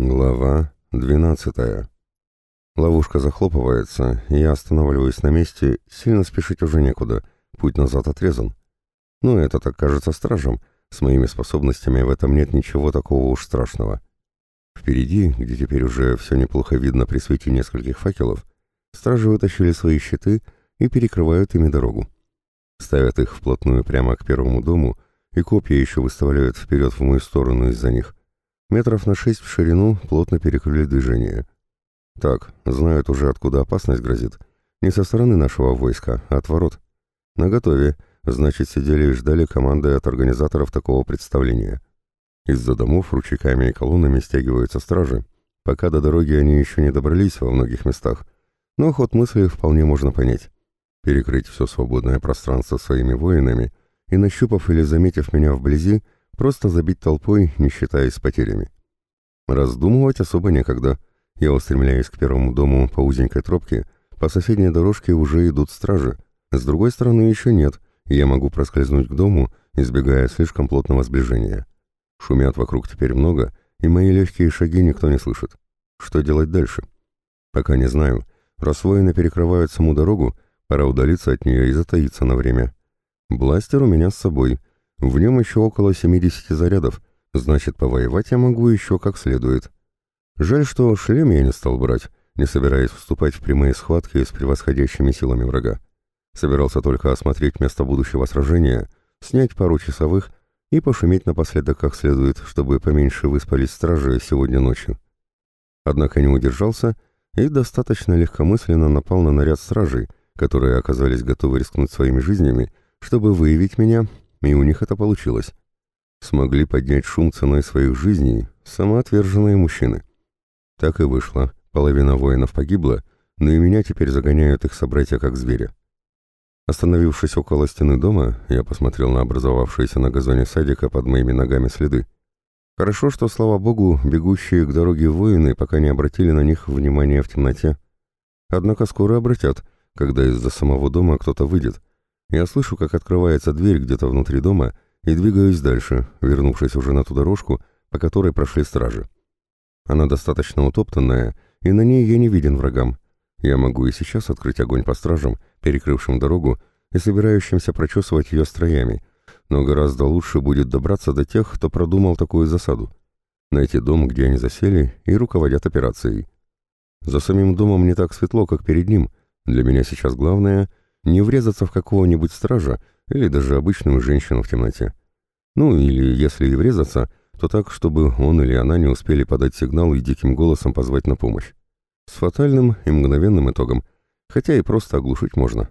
Глава 12. Ловушка захлопывается, и я останавливаюсь на месте, сильно спешить уже некуда, путь назад отрезан. Но это так кажется стражем, с моими способностями в этом нет ничего такого уж страшного. Впереди, где теперь уже все неплохо видно при свете нескольких факелов, стражи вытащили свои щиты и перекрывают ими дорогу. Ставят их вплотную прямо к первому дому, и копья еще выставляют вперед в мою сторону из-за них. Метров на шесть в ширину плотно перекрыли движение. Так, знают уже, откуда опасность грозит. Не со стороны нашего войска, а от ворот. Наготове, значит, сидели и ждали команды от организаторов такого представления. Из-за домов ручейками и колоннами стягиваются стражи. Пока до дороги они еще не добрались во многих местах, но ход мысли вполне можно понять. Перекрыть все свободное пространство своими воинами и, нащупав или заметив меня вблизи, Просто забить толпой, не считаясь потерями. Раздумывать особо некогда. Я устремляюсь к первому дому по узенькой тропке, по соседней дорожке уже идут стражи. С другой стороны еще нет, и я могу проскользнуть к дому, избегая слишком плотного сближения. Шумят вокруг теперь много, и мои легкие шаги никто не слышит. Что делать дальше? Пока не знаю. Раз воины перекрывают саму дорогу, пора удалиться от нее и затаиться на время. Бластер у меня с собой, в нем еще около 70 зарядов, значит, повоевать я могу еще как следует. Жаль, что шлем я не стал брать, не собираясь вступать в прямые схватки с превосходящими силами врага. Собирался только осмотреть место будущего сражения, снять пару часовых и пошуметь напоследок как следует, чтобы поменьше выспались стражи сегодня ночью. Однако не удержался и достаточно легкомысленно напал на наряд стражей, которые оказались готовы рискнуть своими жизнями, чтобы выявить меня и у них это получилось. Смогли поднять шум ценой своих жизней самоотверженные мужчины. Так и вышло. Половина воинов погибла, но и меня теперь загоняют их собратья как зверя. Остановившись около стены дома, я посмотрел на образовавшиеся на газоне садика под моими ногами следы. Хорошо, что, слава богу, бегущие к дороге воины пока не обратили на них внимания в темноте. Однако скоро обратят, когда из-за самого дома кто-то выйдет, я слышу, как открывается дверь где-то внутри дома и двигаюсь дальше, вернувшись уже на ту дорожку, по которой прошли стражи. Она достаточно утоптанная, и на ней я не виден врагам. Я могу и сейчас открыть огонь по стражам, перекрывшим дорогу и собирающимся прочесывать ее строями, но гораздо лучше будет добраться до тех, кто продумал такую засаду. Найти дом, где они засели, и руководят операцией. За самим домом не так светло, как перед ним. Для меня сейчас главное не врезаться в какого-нибудь стража или даже обычную женщину в темноте. Ну или, если и врезаться, то так, чтобы он или она не успели подать сигнал и диким голосом позвать на помощь. С фатальным и мгновенным итогом, хотя и просто оглушить можно.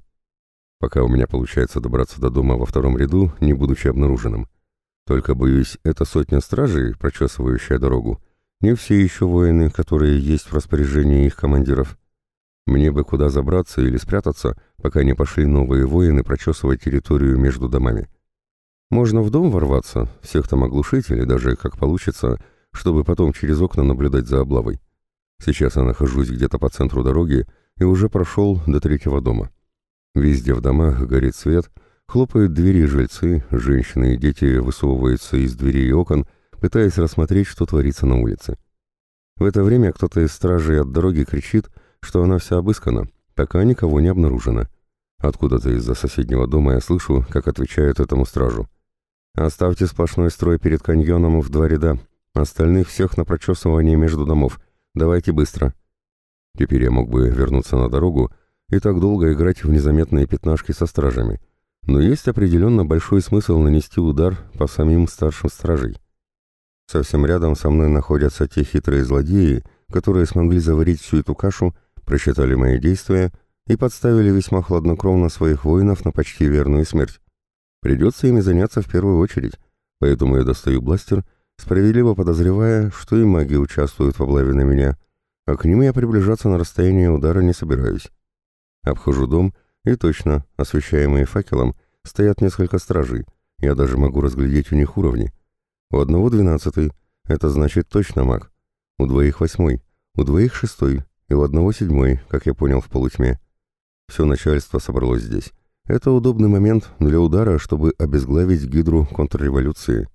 Пока у меня получается добраться до дома во втором ряду, не будучи обнаруженным. Только, боюсь, это сотня стражей, прочесывающая дорогу, не все еще воины, которые есть в распоряжении их командиров. Мне бы куда забраться или спрятаться, пока не пошли новые воины прочесывать территорию между домами. Можно в дом ворваться, всех там оглушить или даже, как получится, чтобы потом через окна наблюдать за облавой. Сейчас я нахожусь где-то по центру дороги и уже прошел до третьего дома. Везде в домах горит свет, хлопают двери жильцы, женщины и дети высовываются из дверей и окон, пытаясь рассмотреть, что творится на улице. В это время кто-то из стражей от дороги кричит — что она вся обыскана, пока никого не обнаружено. Откуда-то из-за соседнего дома я слышу, как отвечают этому стражу. «Оставьте сплошной строй перед каньоном в два ряда, остальных всех на прочесывание между домов. Давайте быстро». Теперь я мог бы вернуться на дорогу и так долго играть в незаметные пятнашки со стражами. Но есть определенно большой смысл нанести удар по самим старшим стражей. Совсем рядом со мной находятся те хитрые злодеи, которые смогли заварить всю эту кашу просчитали мои действия и подставили весьма хладнокровно своих воинов на почти верную смерть. Придется ими заняться в первую очередь, поэтому я достаю бластер, справедливо подозревая, что и маги участвуют в облаве на меня, а к ним я приближаться на расстояние удара не собираюсь. Обхожу дом, и точно, освещаемые факелом, стоят несколько стражей, я даже могу разглядеть у них уровни. У одного двенадцатый, это значит точно маг, у двоих восьмой, у двоих шестой, и у одного седьмой, как я понял в полутьме. Все начальство собралось здесь. Это удобный момент для удара, чтобы обезглавить гидру контрреволюции.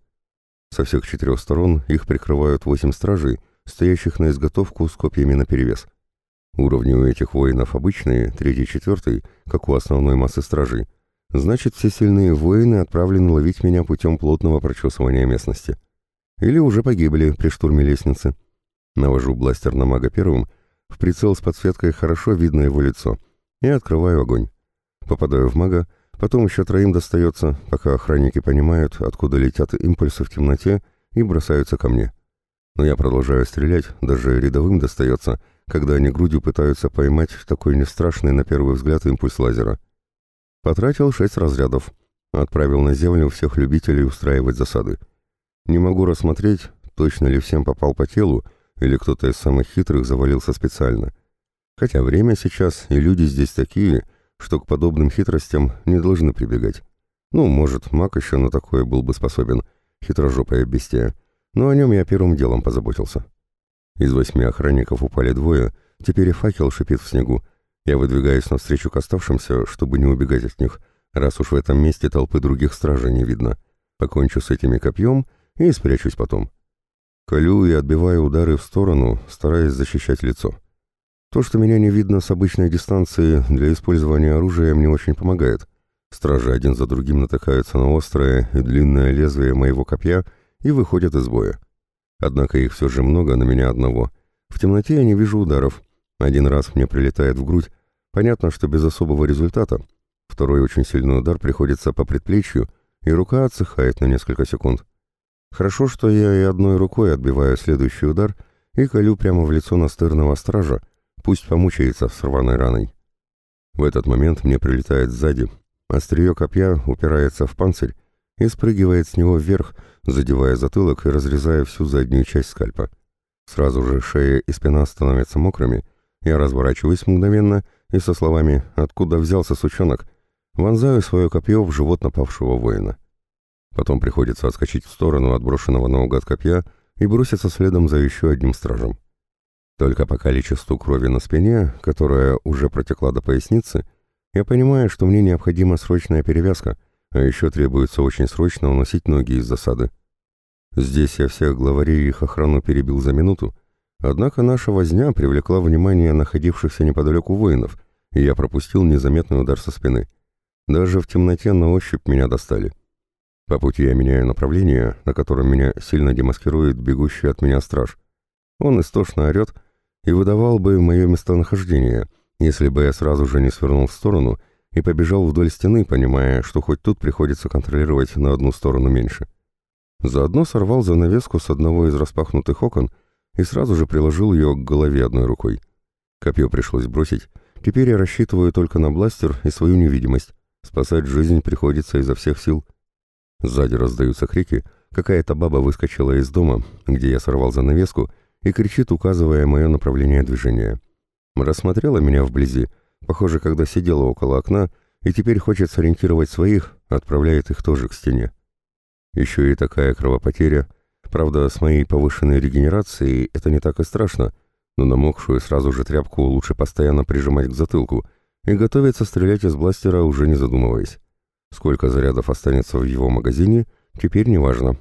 Со всех четырех сторон их прикрывают восемь стражей, стоящих на изготовку с копьями наперевес. Уровни у этих воинов обычные, третий, четвертый, как у основной массы стражей. Значит, все сильные воины отправлены ловить меня путем плотного прочесывания местности. Или уже погибли при штурме лестницы. Навожу бластер на мага первым, в прицел с подсветкой хорошо видно его лицо, и открываю огонь. Попадаю в мага, потом еще троим достается, пока охранники понимают, откуда летят импульсы в темноте, и бросаются ко мне. Но я продолжаю стрелять, даже рядовым достается — когда они грудью пытаются поймать такой нестрашный на первый взгляд импульс лазера. Потратил шесть разрядов. Отправил на землю всех любителей устраивать засады. Не могу рассмотреть, точно ли всем попал по телу, или кто-то из самых хитрых завалился специально. Хотя время сейчас, и люди здесь такие, что к подобным хитростям не должны прибегать. Ну, может, маг еще на такое был бы способен, хитрожопое бестия, но о нем я первым делом позаботился. Из восьми охранников упали двое, теперь и факел шипит в снегу. Я выдвигаюсь навстречу к оставшимся, чтобы не убегать от них, раз уж в этом месте толпы других стражей не видно. Покончу с этими копьем и спрячусь потом. Колю и отбиваю удары в сторону, стараясь защищать лицо. То, что меня не видно с обычной дистанции, для использования оружия мне очень помогает. Стражи один за другим натыкаются на острое и длинное лезвие моего копья и выходят из боя. Однако их все же много на меня одного. В темноте я не вижу ударов. Один раз мне прилетает в грудь. Понятно, что без особого результата. Второй очень сильный удар приходится по предплечью, и рука отсыхает на несколько секунд. Хорошо, что я и одной рукой отбиваю следующий удар и колю прямо в лицо настырного стража, пусть помучается с рваной раной. В этот момент мне прилетает сзади. Острие копья упирается в панцирь и спрыгивает с него вверх, задевая затылок и разрезая всю заднюю часть скальпа. Сразу же шея и спина становятся мокрыми, я разворачиваюсь мгновенно и со словами «Откуда взялся сучонок?» вонзаю свое копье в живот напавшего воина. Потом приходится отскочить в сторону отброшенного наугад копья и броситься следом за еще одним стражем. Только по количеству крови на спине, которая уже протекла до поясницы, я понимаю, что мне необходима срочная перевязка — а еще требуется очень срочно уносить ноги из засады. Здесь я всех главарей и их охрану перебил за минуту, однако наша возня привлекла внимание находившихся неподалеку воинов, и я пропустил незаметный удар со спины. Даже в темноте на ощупь меня достали. По пути я меняю направление, на котором меня сильно демаскирует бегущий от меня страж. Он истошно орет и выдавал бы мое местонахождение, если бы я сразу же не свернул в сторону — и побежал вдоль стены, понимая, что хоть тут приходится контролировать на одну сторону меньше. Заодно сорвал занавеску с одного из распахнутых окон и сразу же приложил ее к голове одной рукой. Копье пришлось бросить. Теперь я рассчитываю только на бластер и свою невидимость. Спасать жизнь приходится изо всех сил. Сзади раздаются крики. Какая-то баба выскочила из дома, где я сорвал занавеску, и кричит, указывая мое направление движения. Рассмотрела меня вблизи, Похоже, когда сидела около окна и теперь хочет сориентировать своих, отправляет их тоже к стене. Еще и такая кровопотеря. Правда, с моей повышенной регенерацией это не так и страшно, но намокшую сразу же тряпку лучше постоянно прижимать к затылку и готовиться стрелять из бластера, уже не задумываясь. Сколько зарядов останется в его магазине, теперь не важно.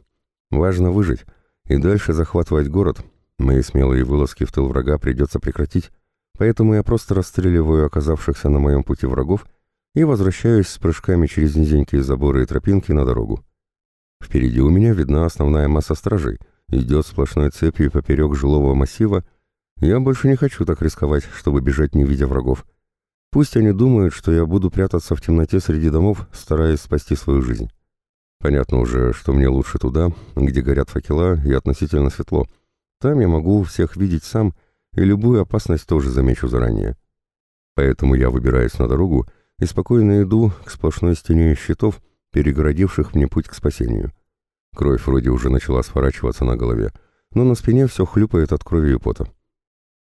Важно выжить и дальше захватывать город. Мои смелые вылазки в тыл врага придется прекратить поэтому я просто расстреливаю оказавшихся на моем пути врагов и возвращаюсь с прыжками через низенькие заборы и тропинки на дорогу. Впереди у меня видна основная масса стражей, идет сплошной цепью поперек жилого массива. Я больше не хочу так рисковать, чтобы бежать не видя врагов. Пусть они думают, что я буду прятаться в темноте среди домов, стараясь спасти свою жизнь. Понятно уже, что мне лучше туда, где горят факела и относительно светло. Там я могу всех видеть сам и любую опасность тоже замечу заранее. Поэтому я выбираюсь на дорогу и спокойно иду к сплошной стене щитов, перегородивших мне путь к спасению. Кровь вроде уже начала сворачиваться на голове, но на спине все хлюпает от крови и пота.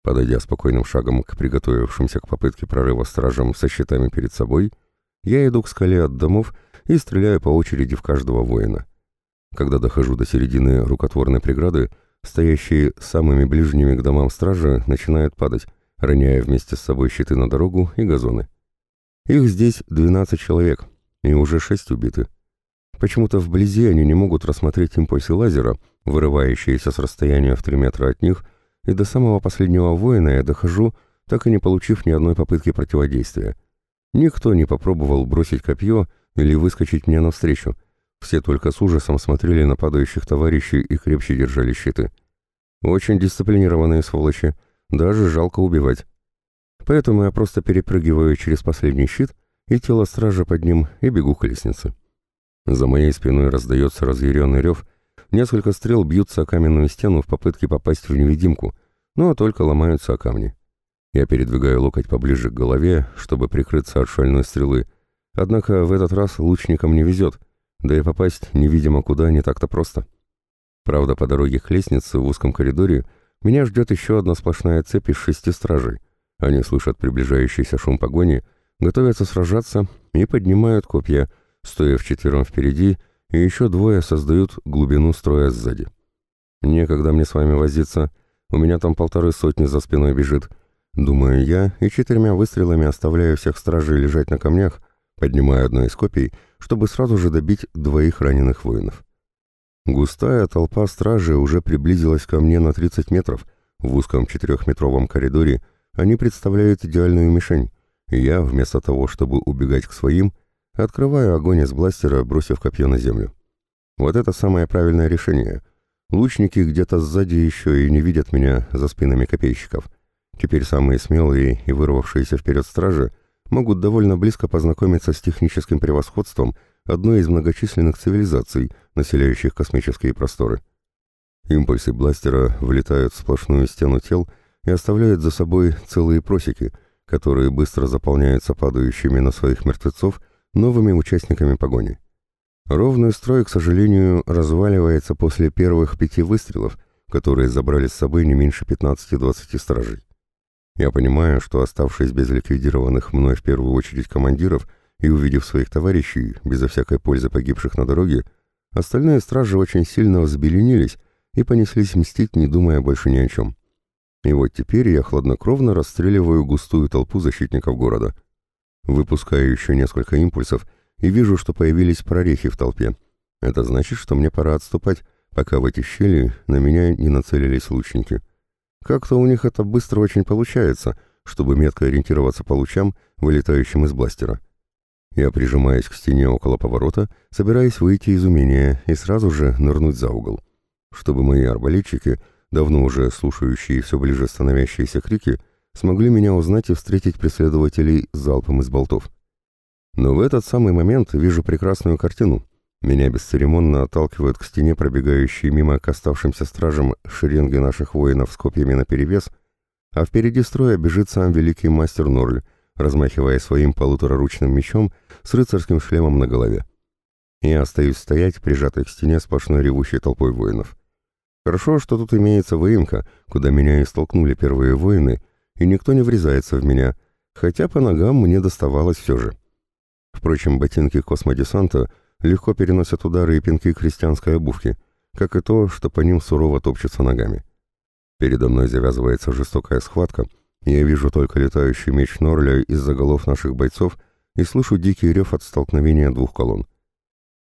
Подойдя спокойным шагом к приготовившимся к попытке прорыва стражам со щитами перед собой, я иду к скале от домов и стреляю по очереди в каждого воина. Когда дохожу до середины рукотворной преграды, Стоящие самыми ближними к домам стражи начинают падать, роняя вместе с собой щиты на дорогу и газоны. Их здесь 12 человек, и уже 6 убиты. Почему-то вблизи они не могут рассмотреть импульсы лазера, вырывающиеся с расстояния в 3 метра от них и до самого последнего воина я дохожу, так и не получив ни одной попытки противодействия. Никто не попробовал бросить копье или выскочить мне навстречу. Все только с ужасом смотрели на падающих товарищей и крепче держали щиты. Очень дисциплинированные сволочи, даже жалко убивать. Поэтому я просто перепрыгиваю через последний щит и тело стража под ним и бегу к лестнице. За моей спиной раздается разъяренный рев, несколько стрел бьются о каменную стену в попытке попасть в невидимку, но только ломаются о камни. Я передвигаю локоть поближе к голове, чтобы прикрыться от шальной стрелы, однако в этот раз лучникам не везет, да и попасть невидимо куда не так-то просто. Правда, по дороге к лестнице в узком коридоре меня ждет еще одна сплошная цепь из шести стражей. Они слышат приближающийся шум погони, готовятся сражаться и поднимают копья, стоя вчетвером впереди, и еще двое создают глубину строя сзади. Некогда мне с вами возиться, у меня там полторы сотни за спиной бежит. Думаю я, и четырьмя выстрелами оставляю всех стражей лежать на камнях, поднимая одно из копий, чтобы сразу же добить двоих раненых воинов. Густая толпа стражи уже приблизилась ко мне на 30 метров. В узком четырехметровом коридоре они представляют идеальную мишень, я, вместо того, чтобы убегать к своим, открываю огонь из бластера, бросив копье на землю. Вот это самое правильное решение. Лучники где-то сзади еще и не видят меня за спинами копейщиков. Теперь самые смелые и вырвавшиеся вперед стражи могут довольно близко познакомиться с техническим превосходством одной из многочисленных цивилизаций, населяющих космические просторы. Импульсы бластера влетают в сплошную стену тел и оставляют за собой целые просеки, которые быстро заполняются падающими на своих мертвецов новыми участниками погони. Ровный строй, к сожалению, разваливается после первых пяти выстрелов, которые забрали с собой не меньше 15-20 стражей. Я понимаю, что оставшись без ликвидированных мной в первую очередь командиров и увидев своих товарищей, безо всякой пользы погибших на дороге, остальные стражи очень сильно взбеленились и понеслись мстить, не думая больше ни о чем. И вот теперь я хладнокровно расстреливаю густую толпу защитников города. Выпускаю еще несколько импульсов и вижу, что появились прорехи в толпе. Это значит, что мне пора отступать, пока в эти щели на меня не нацелились лучники. Как-то у них это быстро очень получается, чтобы метко ориентироваться по лучам, вылетающим из бластера. Я прижимаюсь к стене около поворота, собираясь выйти из умения и сразу же нырнуть за угол. Чтобы мои арбалетчики давно уже слушающие все ближе становящиеся крики, смогли меня узнать и встретить преследователей залпом из болтов. Но в этот самый момент вижу прекрасную картину. Меня бесцеремонно отталкивают к стене пробегающие мимо к оставшимся стражам шеренги наших воинов с копьями наперевес, а впереди строя бежит сам великий мастер Норль, размахивая своим полутораручным мечом с рыцарским шлемом на голове. Я остаюсь стоять, прижатый к стене сплошной ревущей толпой воинов. Хорошо, что тут имеется выемка, куда меня и столкнули первые воины, и никто не врезается в меня, хотя по ногам мне доставалось все же. Впрочем, ботинки космодесанта легко переносят удары и пинки крестьянской обувки, как и то, что по ним сурово топчутся ногами. Передо мной завязывается жестокая схватка, и я вижу только летающий меч Норля из-за голов наших бойцов и слышу дикий рев от столкновения двух колонн.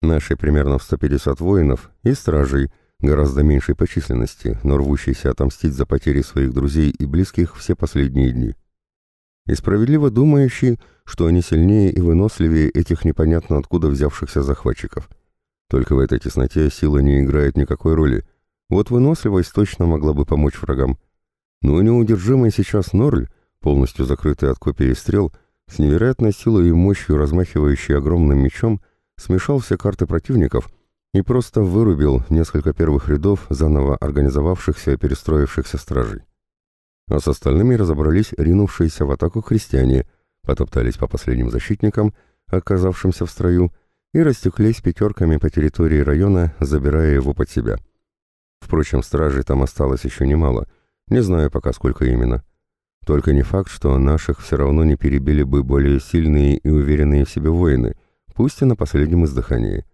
Наши примерно в 150 воинов и стражей — гораздо меньшей по численности, но рвущийся отомстить за потери своих друзей и близких все последние дни. И справедливо думающий, что они сильнее и выносливее этих непонятно откуда взявшихся захватчиков. Только в этой тесноте сила не играет никакой роли. Вот выносливость точно могла бы помочь врагам. Но неудержимый сейчас Норль, полностью закрытый от копий и стрел, с невероятной силой и мощью размахивающий огромным мечом, смешал все карты противников — и просто вырубил несколько первых рядов заново организовавшихся и перестроившихся стражей. А с остальными разобрались ринувшиеся в атаку христиане, потоптались по последним защитникам, оказавшимся в строю, и растеклись пятерками по территории района, забирая его под себя. Впрочем, стражей там осталось еще немало, не знаю пока сколько именно. Только не факт, что наших все равно не перебили бы более сильные и уверенные в себе воины, пусть и на последнем издыхании.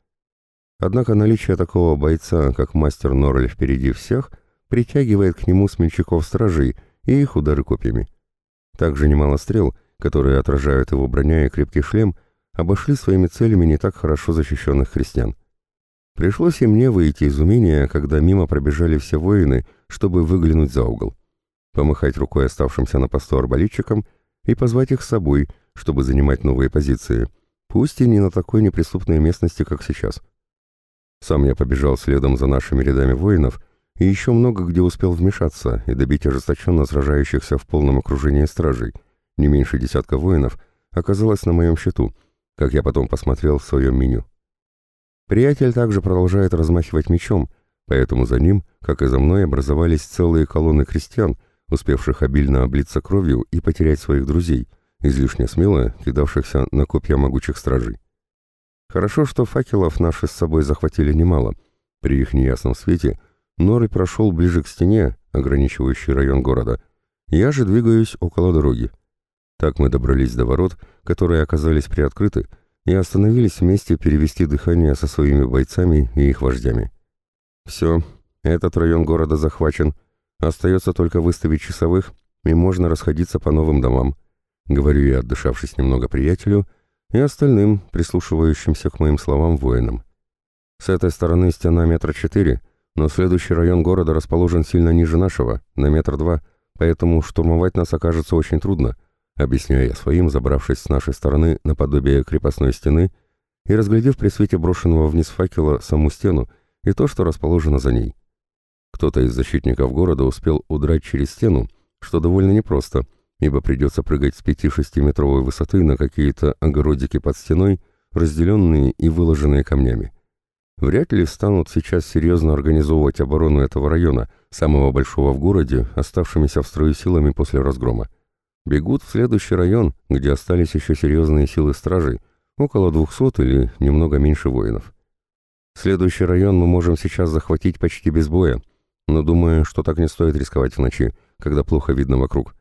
Однако наличие такого бойца, как мастер Норль впереди всех, притягивает к нему смельчаков-стражей и их удары копьями. Также немало стрел, которые отражают его броня и крепкий шлем, обошли своими целями не так хорошо защищенных христиан. Пришлось и мне выйти из умения, когда мимо пробежали все воины, чтобы выглянуть за угол. помахать рукой оставшимся на посту арбалетчикам и позвать их с собой, чтобы занимать новые позиции, пусть и не на такой неприступной местности, как сейчас. Сам я побежал следом за нашими рядами воинов и еще много где успел вмешаться и добить ожесточенно сражающихся в полном окружении стражей. Не меньше десятка воинов оказалось на моем счету, как я потом посмотрел в своем меню. Приятель также продолжает размахивать мечом, поэтому за ним, как и за мной, образовались целые колонны крестьян, успевших обильно облиться кровью и потерять своих друзей, излишне смело кидавшихся на копья могучих стражей. Хорошо, что факелов наши с собой захватили немало. При их неясном свете Норы прошел ближе к стене, ограничивающей район города. Я же двигаюсь около дороги. Так мы добрались до ворот, которые оказались приоткрыты, и остановились вместе перевести дыхание со своими бойцами и их вождями. Все, этот район города захвачен. Остается только выставить часовых, и можно расходиться по новым домам. Говорю я, отдышавшись немного приятелю, и остальным, прислушивающимся к моим словам воинам. С этой стороны стена метра четыре, но следующий район города расположен сильно ниже нашего, на метр два, поэтому штурмовать нас окажется очень трудно, объясняю я своим, забравшись с нашей стороны наподобие крепостной стены и разглядев при свете брошенного вниз факела саму стену и то, что расположено за ней. Кто-то из защитников города успел удрать через стену, что довольно непросто, ибо придется прыгать с 5-6 метровой высоты на какие-то огородики под стеной, разделенные и выложенные камнями. Вряд ли станут сейчас серьезно организовывать оборону этого района, самого большого в городе, оставшимися в строю силами после разгрома. Бегут в следующий район, где остались еще серьезные силы стражей, около 200 или немного меньше воинов. Следующий район мы можем сейчас захватить почти без боя, но думаю, что так не стоит рисковать в ночи, когда плохо видно вокруг.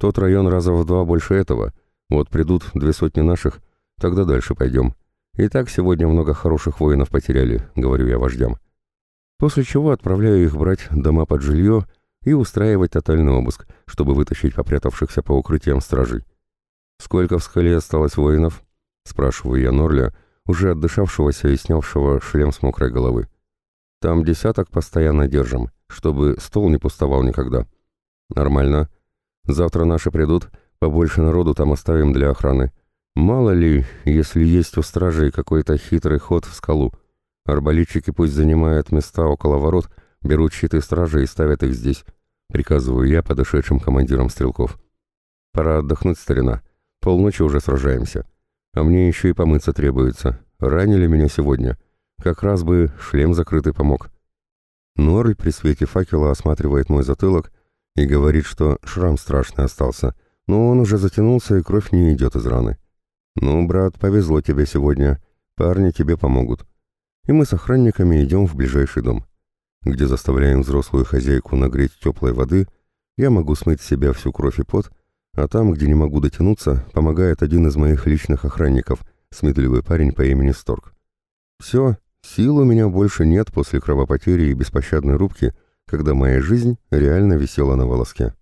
Тот район раза в два больше этого. Вот придут две сотни наших, тогда дальше пойдем. И так сегодня много хороших воинов потеряли, говорю я вождям. После чего отправляю их брать дома под жилье и устраивать тотальный обыск, чтобы вытащить попрятавшихся по укрытиям стражей. «Сколько в скале осталось воинов?» — спрашиваю я Норля, уже отдышавшегося и снявшего шлем с мокрой головы. «Там десяток постоянно держим, чтобы стол не пустовал никогда». «Нормально. Завтра наши придут, побольше народу там оставим для охраны. Мало ли, если есть у стражей какой-то хитрый ход в скалу. Арбалетчики пусть занимают места около ворот, берут щиты стражи и ставят их здесь. Приказываю я подошедшим командирам стрелков. Пора отдохнуть, старина. Полночи уже сражаемся. А мне еще и помыться требуется. Ранили меня сегодня. Как раз бы шлем закрытый помог. Норль при свете факела осматривает мой затылок и говорит, что шрам страшный остался, но он уже затянулся и кровь не идет из раны. «Ну, брат, повезло тебе сегодня. Парни тебе помогут». И мы с охранниками идем в ближайший дом, где заставляем взрослую хозяйку нагреть теплой воды, я могу смыть с себя всю кровь и пот, а там, где не могу дотянуться, помогает один из моих личных охранников, сметливый парень по имени Сторг. Все, сил у меня больше нет после кровопотери и беспощадной рубки, когда моя жизнь реально висела на волоске.